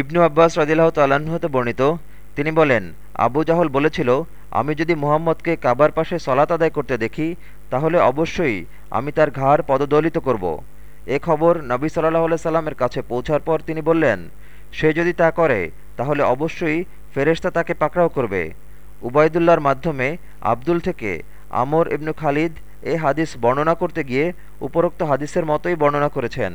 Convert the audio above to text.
ইবনু আব্বাস রদিল্লাহ তাল্লাহতে বর্ণিত, তিনি বলেন, আবু জাহল বলেছিল, আমি যদি মুহাম্মদকে কাবার পাশে সলাত আদায় করতে দেখি, তাহলে অবশ্যই আমি তার ঘাড় পদদলিত করব। এ খবর নবী সাল্লাহ সাল্লামের কাছে পৌঁছার পর তিনি বললেন, সে যদি তা করে, তাহলে অবশ্যই ফেরেশতা তাকে পাকড়াও করবে। উবায়দুল্লাহর মাধ্যমে আব্দুল থেকে আমর ইবনু খালিদ এ হাদিস বর্ণনা করতে গিয়ে উপরোক্ত হাদিসের মতোই বর্ণনা করেছেন।